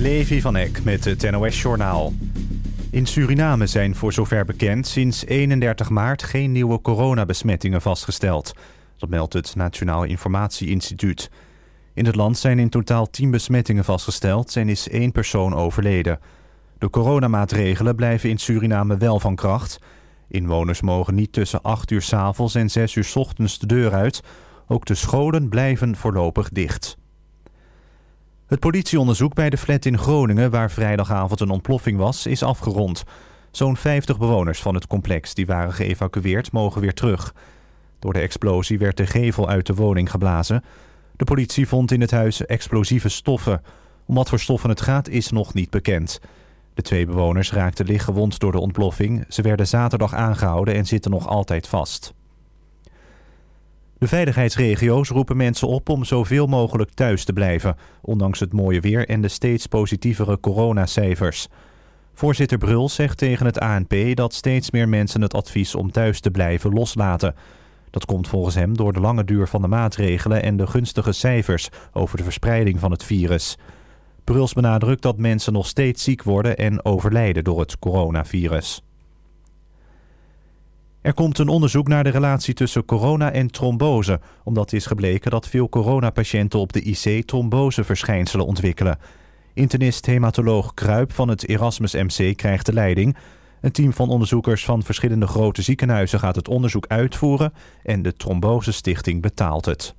Levi van Eck met het NOS-journaal. In Suriname zijn voor zover bekend sinds 31 maart geen nieuwe coronabesmettingen vastgesteld. Dat meldt het Nationaal Informatieinstituut. In het land zijn in totaal 10 besmettingen vastgesteld en is één persoon overleden. De coronamaatregelen blijven in Suriname wel van kracht. Inwoners mogen niet tussen 8 uur s avonds en 6 uur s ochtends de deur uit. Ook de scholen blijven voorlopig dicht. Het politieonderzoek bij de flat in Groningen... waar vrijdagavond een ontploffing was, is afgerond. Zo'n 50 bewoners van het complex die waren geëvacueerd... mogen weer terug. Door de explosie werd de gevel uit de woning geblazen. De politie vond in het huis explosieve stoffen. Om wat voor stoffen het gaat is nog niet bekend. De twee bewoners raakten lichtgewond door de ontploffing. Ze werden zaterdag aangehouden en zitten nog altijd vast. De veiligheidsregio's roepen mensen op om zoveel mogelijk thuis te blijven... ondanks het mooie weer en de steeds positievere coronacijfers. Voorzitter Brul zegt tegen het ANP dat steeds meer mensen het advies om thuis te blijven loslaten. Dat komt volgens hem door de lange duur van de maatregelen... en de gunstige cijfers over de verspreiding van het virus. Bruls benadrukt dat mensen nog steeds ziek worden en overlijden door het coronavirus. Er komt een onderzoek naar de relatie tussen corona en trombose... omdat is gebleken dat veel coronapatiënten op de IC tromboseverschijnselen ontwikkelen. Internist-hematoloog Kruip van het Erasmus MC krijgt de leiding. Een team van onderzoekers van verschillende grote ziekenhuizen gaat het onderzoek uitvoeren... en de Trombose Stichting betaalt het.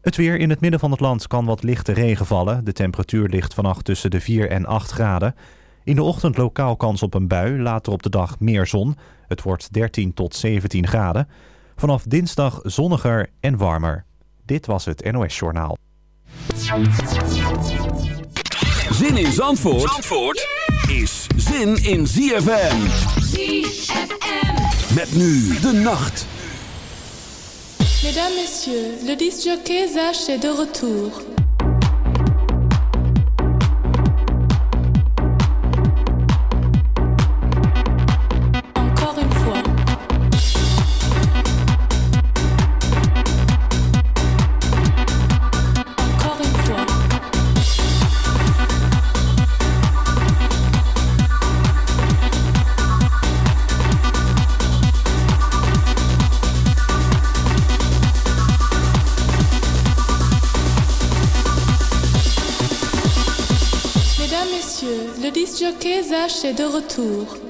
Het weer in het midden van het land kan wat lichte regen vallen. De temperatuur ligt vannacht tussen de 4 en 8 graden... In de ochtend lokaal kans op een bui, later op de dag meer zon. Het wordt 13 tot 17 graden. Vanaf dinsdag zonniger en warmer. Dit was het NOS Journaal. Zin in Zandvoort, Zandvoort is zin in ZFM. ZFM. Met nu de nacht. Mesdames, Messieurs, le disjockey Zach est de retour. Disjockey Zach est de retour.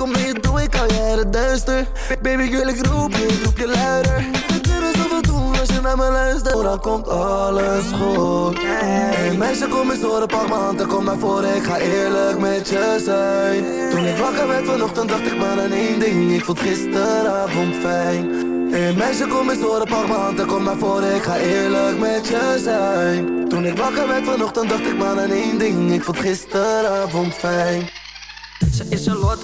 Kom mee, doe ik al jaren duister. Baby, girl, ik roep je, ik roep je luider. We kunnen zoveel doen als je naar me luistert. Oh, dan komt alles goed. Hey, meisje, kom eens horen, pak m'n kom naar voren. Ik ga eerlijk met je zijn. Toen ik wakker werd vanochtend, dacht ik maar aan één ding. Ik vond gisteravond fijn. Hey meisje, kom eens horen, pak m'n hand en kom naar voren. Ik ga eerlijk met je zijn. Toen ik wakker werd vanochtend, dacht ik maar aan één ding. Ik vond gisteravond fijn. Ze is een lot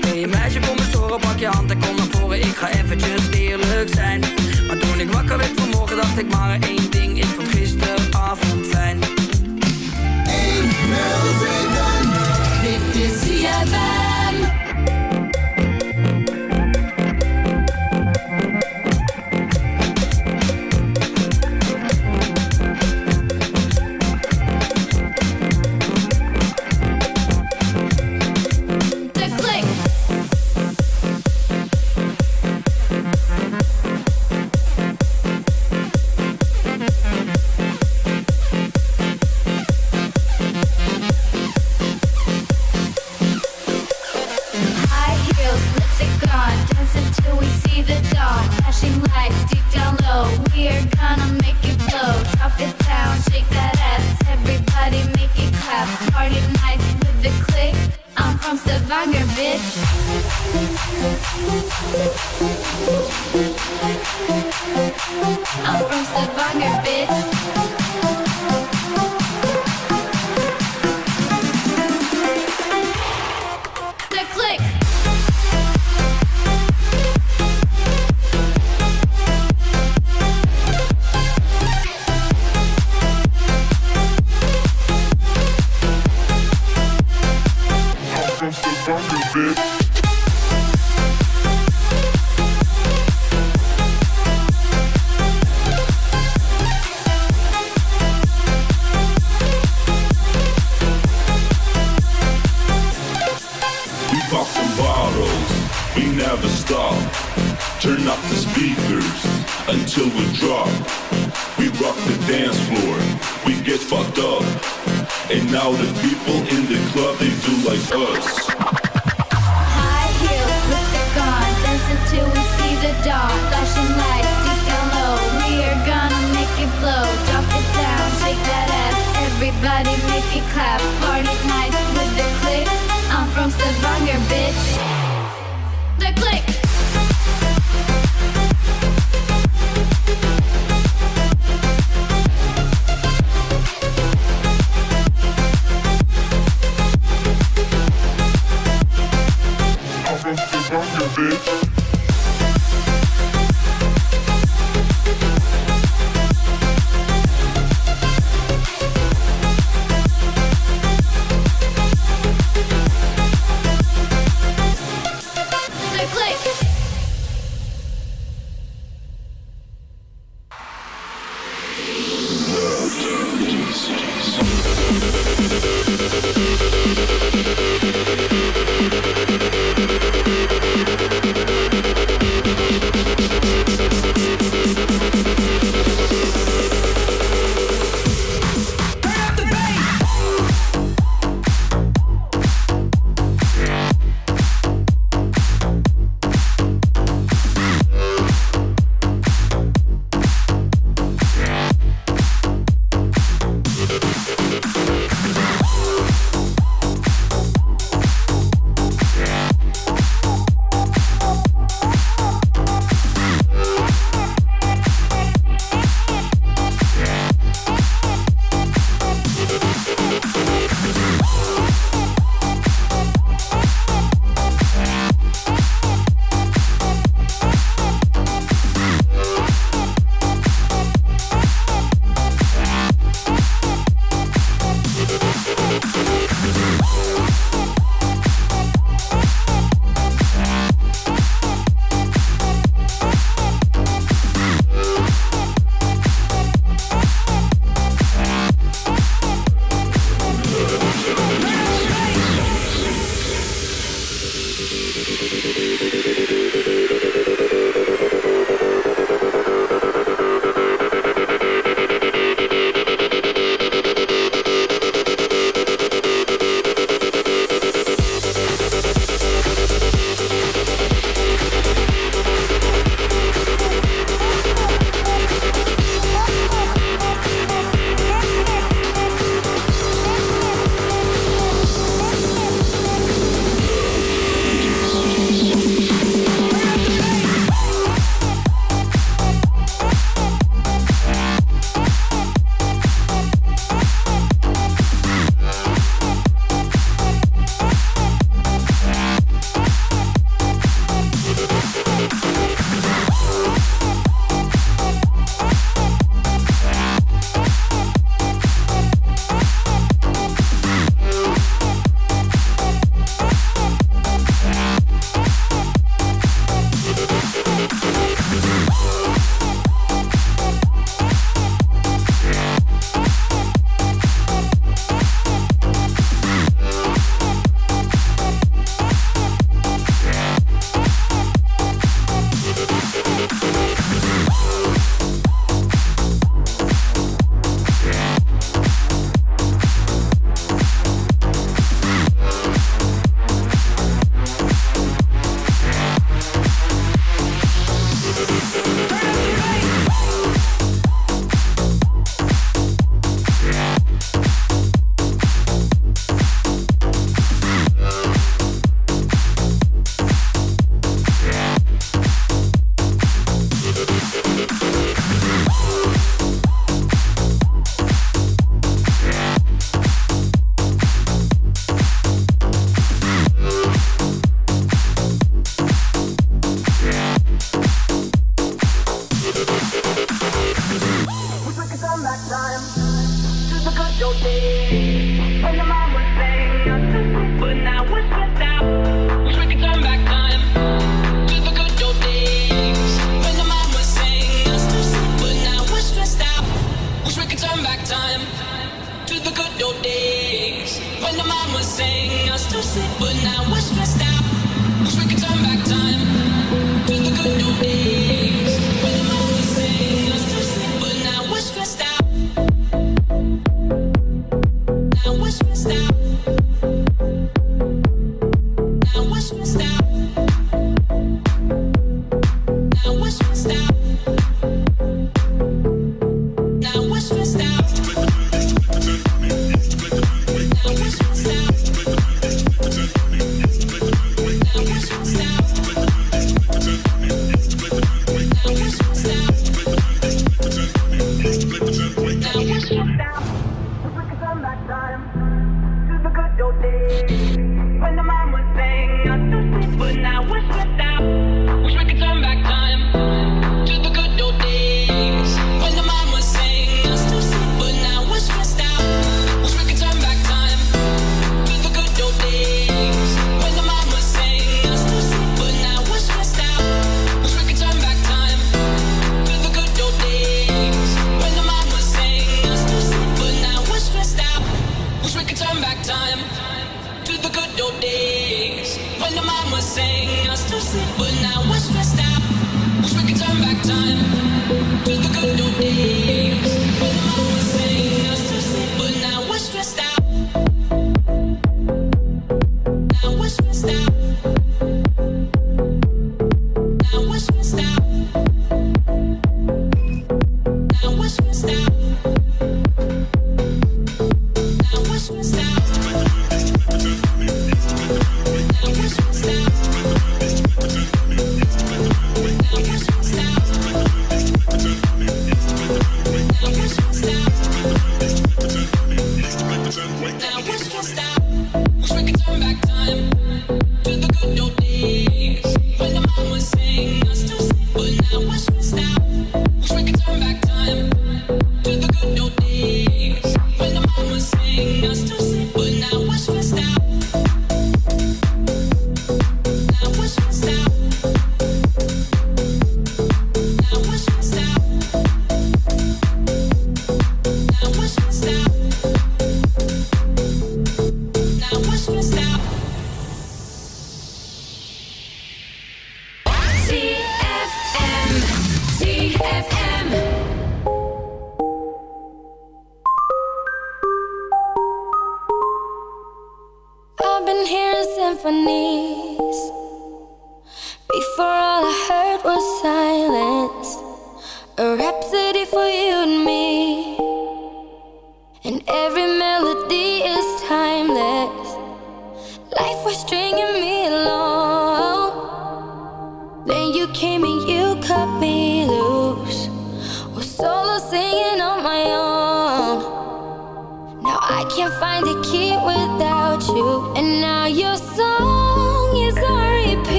hey meisje, kom eens horen, pak je hand en kom naar voren. Ik ga eventjes eerlijk zijn. Maar toen ik wakker werd vanmorgen, dacht ik maar één ding. Ik vond gisteravond fijn. Dit is ZFM. Stavanger, bitch. I'm from Stavanger, bitch. time to the good old days when the mama sang us to sleep, but now we're stressed.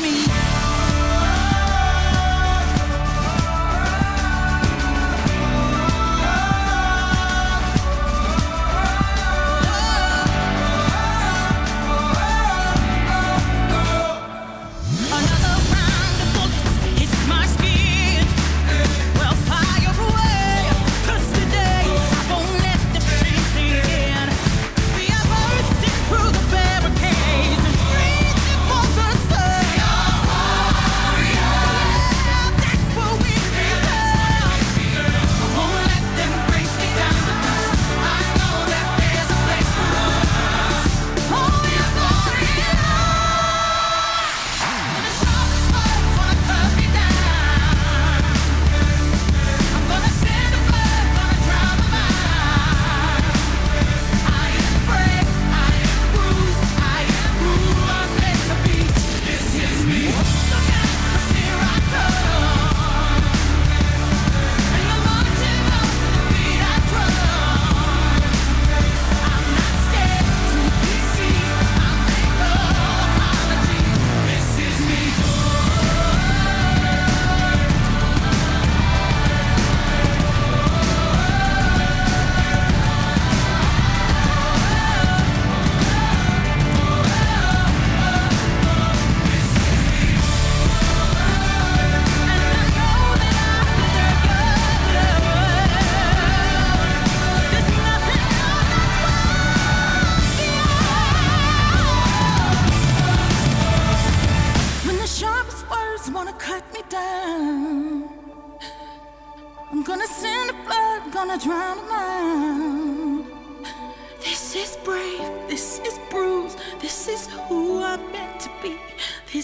me.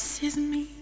this is me.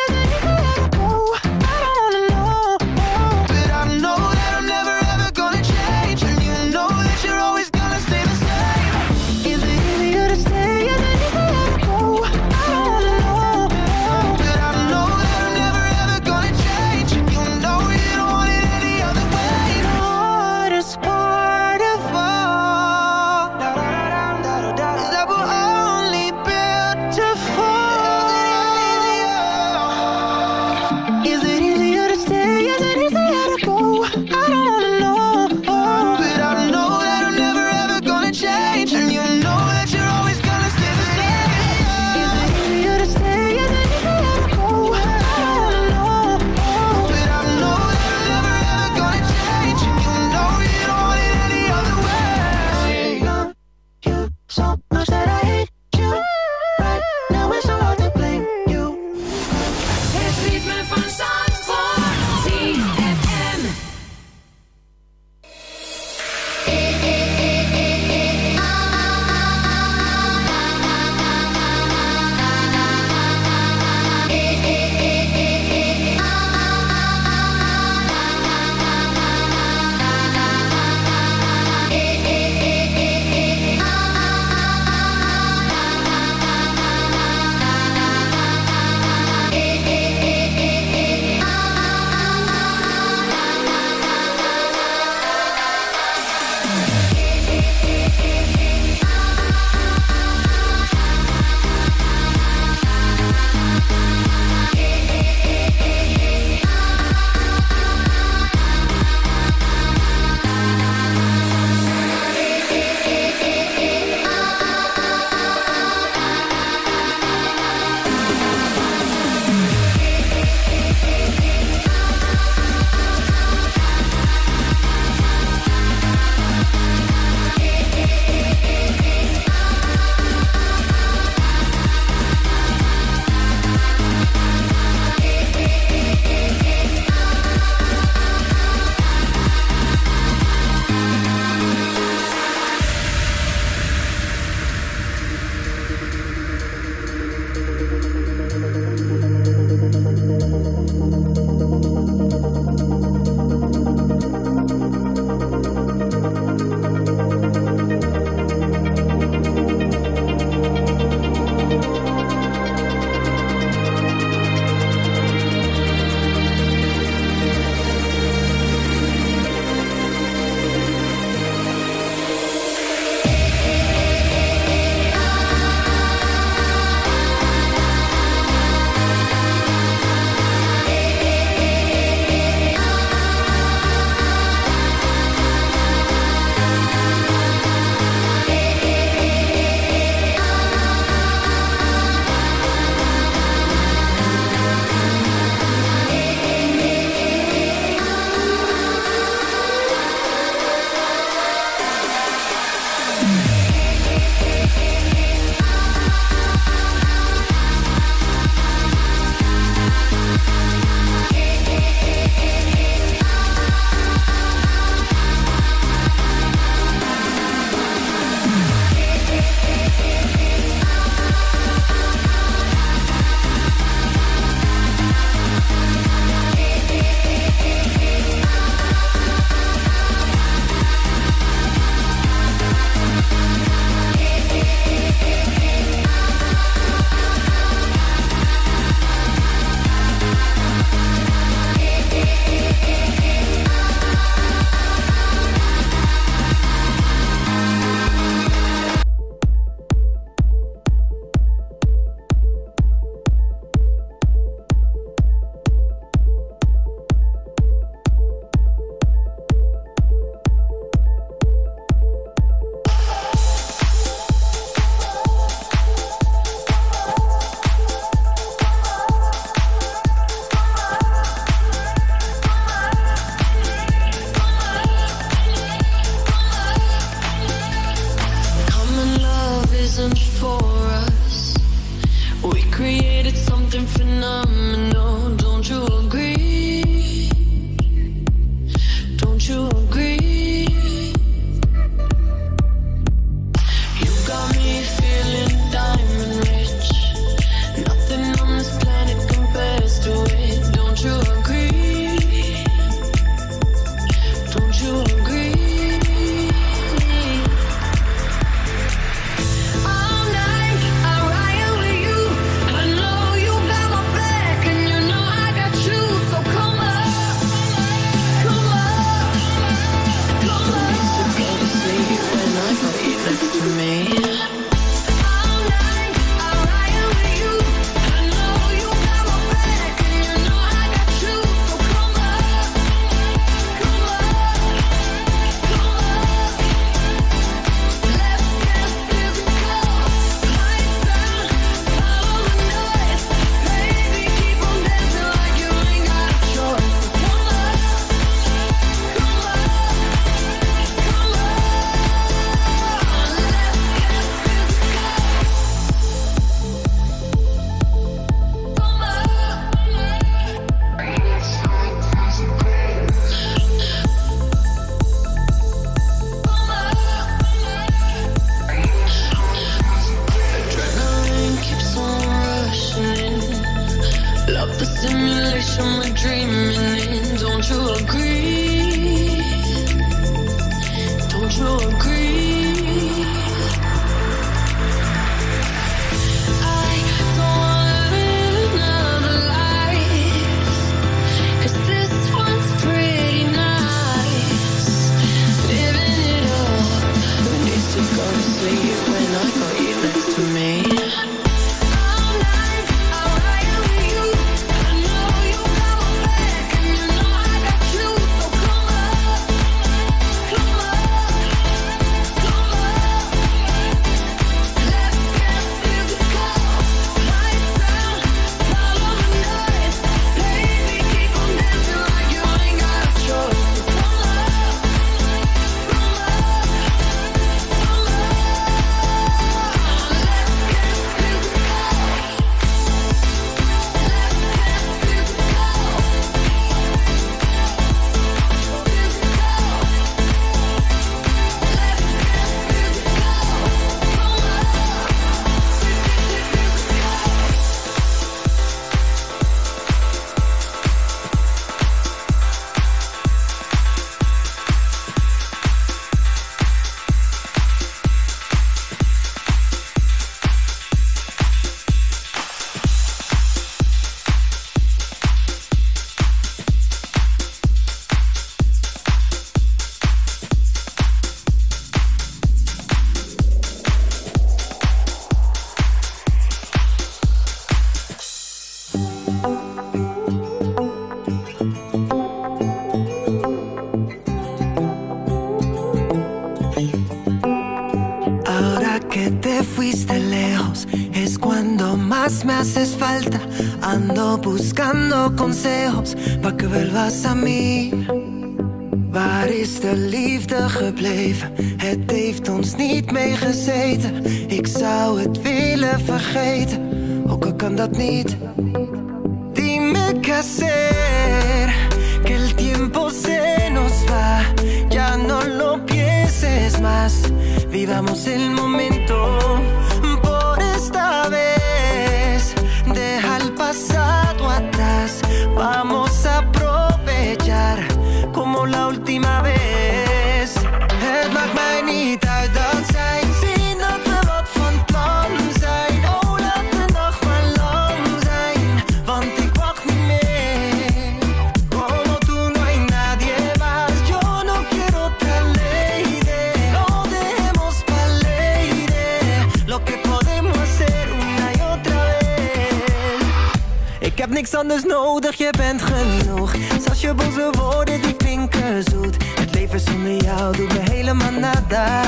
Anders nodig, je bent genoeg. Zelfs je boze woorden die klinken zoet. Het leven zonder jou doet me helemaal nada.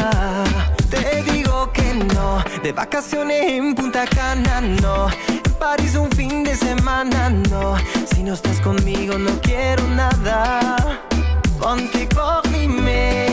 Te digo que no, de vacaciones en Punta Cana no. En París un fin de semana no. Si no estás conmigo no quiero nada. Want ik wacht niet.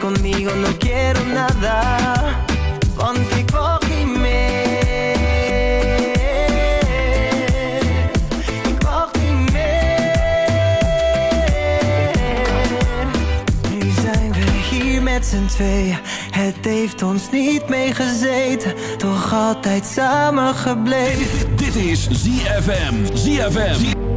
Conmigo no quiero nada. Want ik wacht niet meer. Nu zijn we hier met z'n tweeën. Het heeft ons niet meegezeten, toch altijd samen gebleven. Dit is ZFM. ZFM.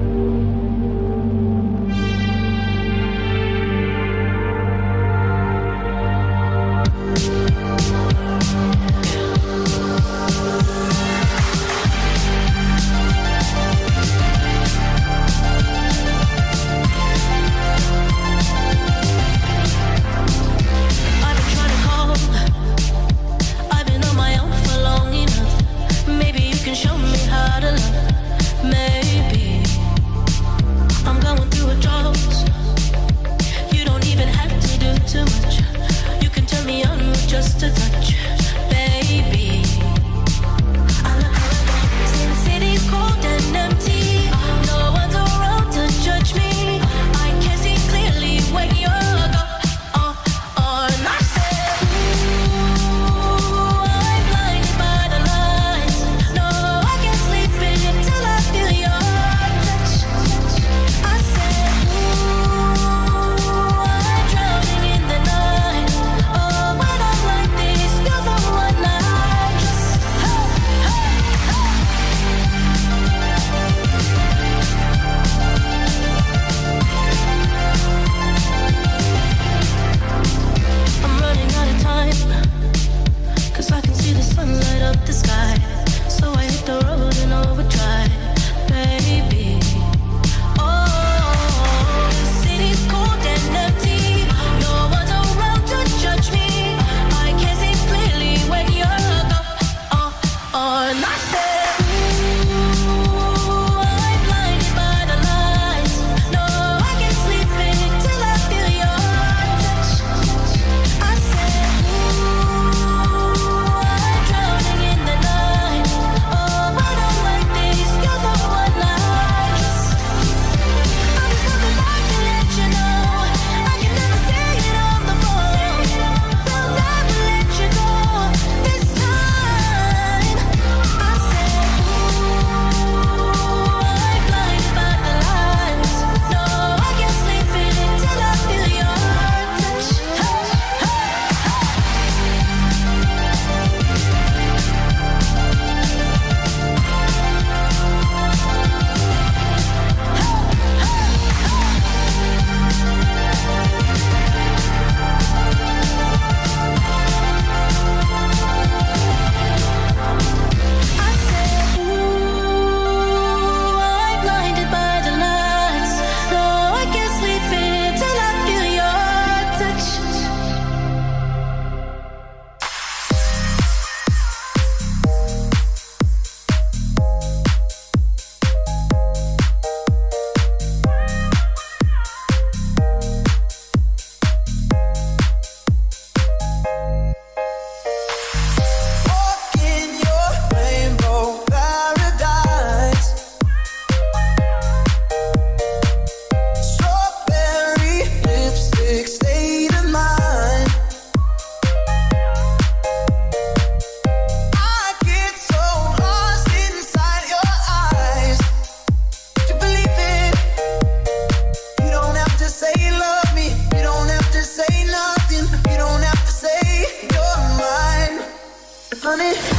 honey.